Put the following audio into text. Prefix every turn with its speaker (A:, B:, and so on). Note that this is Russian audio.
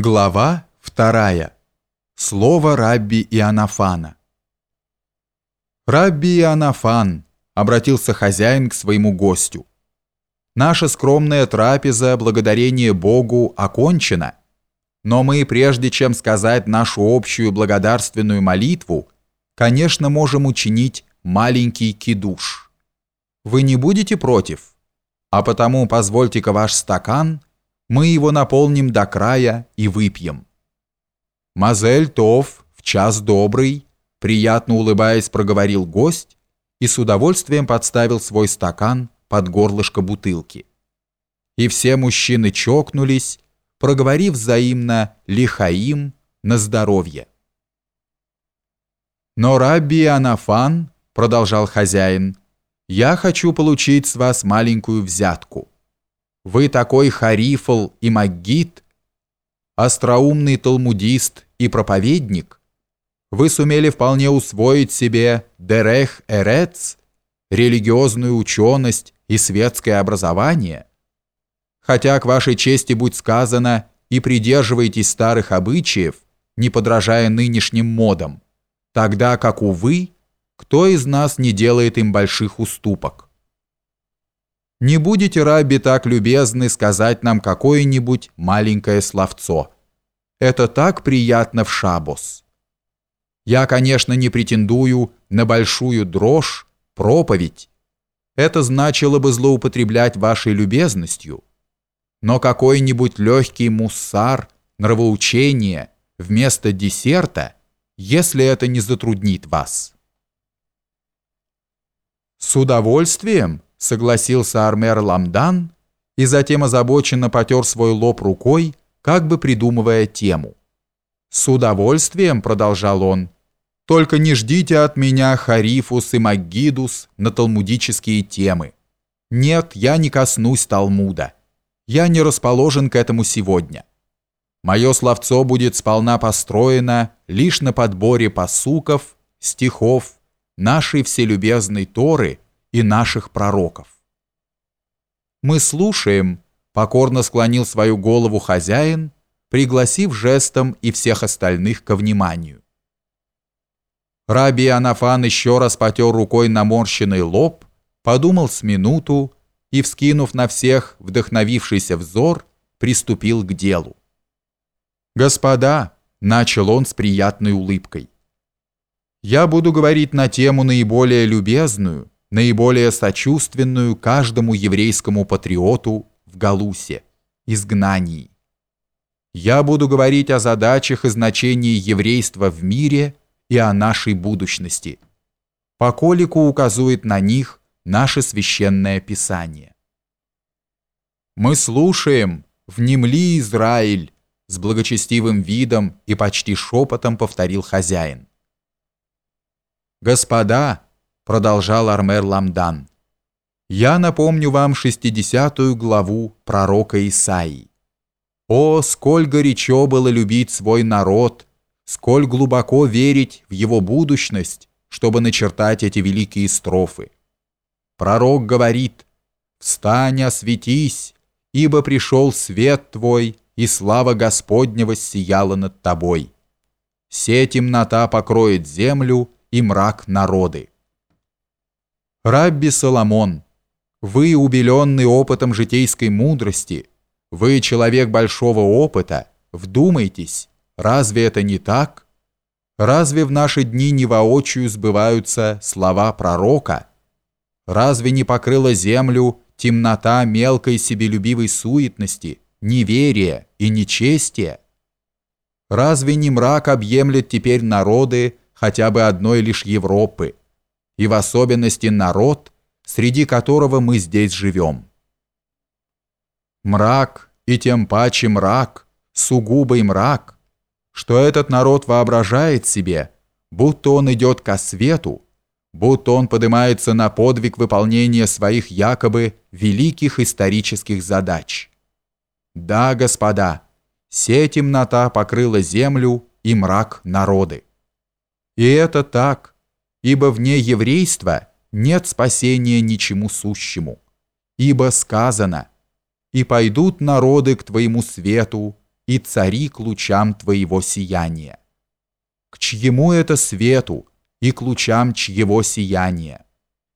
A: Глава вторая. Слово Рабби Иоаннафана. «Рабби Иоаннафан», — обратился хозяин к своему гостю, — «наша скромная трапеза, благодарение Богу, окончена, но мы, прежде чем сказать нашу общую благодарственную молитву, конечно, можем учинить маленький кидуш. Вы не будете против? А потому позвольте-ка ваш стакан — мы его наполним до края и выпьем. Мазель Тов в час добрый, приятно улыбаясь, проговорил гость и с удовольствием подставил свой стакан под горлышко бутылки. И все мужчины чокнулись, проговорив взаимно «Лихаим» на здоровье. «Но Рабби Анафан», — продолжал хозяин, — «я хочу получить с вас маленькую взятку». Вы такой харифл и маггит, остроумный талмудист и проповедник. Вы сумели вполне усвоить себе дерех эрец, религиозную ученость и светское образование. Хотя, к вашей чести будь сказано, и придерживаетесь старых обычаев, не подражая нынешним модам, тогда как, увы, кто из нас не делает им больших уступок? Не будете, Рабби, так любезны сказать нам какое-нибудь маленькое словцо. Это так приятно в шабос. Я, конечно, не претендую на большую дрожь, проповедь. Это значило бы злоупотреблять вашей любезностью. Но какой-нибудь легкий муссар, нравоучение вместо десерта, если это не затруднит вас. С удовольствием, согласился Армер Ламдан и затем озабоченно потер свой лоб рукой, как бы придумывая тему. «С удовольствием», — продолжал он, — «только не ждите от меня Харифус и Магидус на талмудические темы. Нет, я не коснусь Талмуда. Я не расположен к этому сегодня. Мое словцо будет сполна построено лишь на подборе посуков, стихов, нашей вселюбезной Торы — и наших пророков. Мы слушаем, покорно склонил свою голову хозяин, пригласив жестом и всех остальных ко вниманию. Раби Анафан еще раз потер рукой наморщенный лоб, подумал с минуту и, вскинув на всех вдохновившийся взор, приступил к делу. «Господа», — начал он с приятной улыбкой, — «я буду говорить на тему наиболее любезную, наиболее сочувственную каждому еврейскому патриоту в Галусе, изгнании. Я буду говорить о задачах и значении еврейства в мире и о нашей будущности. По колику указывает на них наше священное писание. Мы слушаем, внемли Израиль, с благочестивым видом и почти шепотом повторил хозяин. Господа, продолжал Армер Ламдан. Я напомню вам 60 главу пророка Исаии. О, сколь горячо было любить свой народ, сколь глубоко верить в его будущность, чтобы начертать эти великие строфы. Пророк говорит, «Встань, осветись, ибо пришел свет твой, и слава Господня воссияла над тобой. Се темнота покроет землю и мрак народы». Рабби Соломон, вы, убеленный опытом житейской мудрости, вы человек большого опыта, вдумайтесь, разве это не так? Разве в наши дни не воочию сбываются слова пророка? Разве не покрыла землю темнота мелкой себелюбивой суетности, неверия и нечестия? Разве не мрак объемлет теперь народы хотя бы одной лишь Европы? И в особенности народ, среди которого мы здесь живем. Мрак, и тем паче мрак, сугубый мрак, что этот народ воображает себе, будто он идет ко свету, будто он поднимается на подвиг выполнения своих якобы великих исторических задач. Да, господа, се темнота покрыла землю и мрак народы. И это так – ибо вне еврейства нет спасения ничему сущему. Ибо сказано, «И пойдут народы к твоему свету, и цари к лучам твоего сияния. К чьему это свету и к лучам чьего сияния?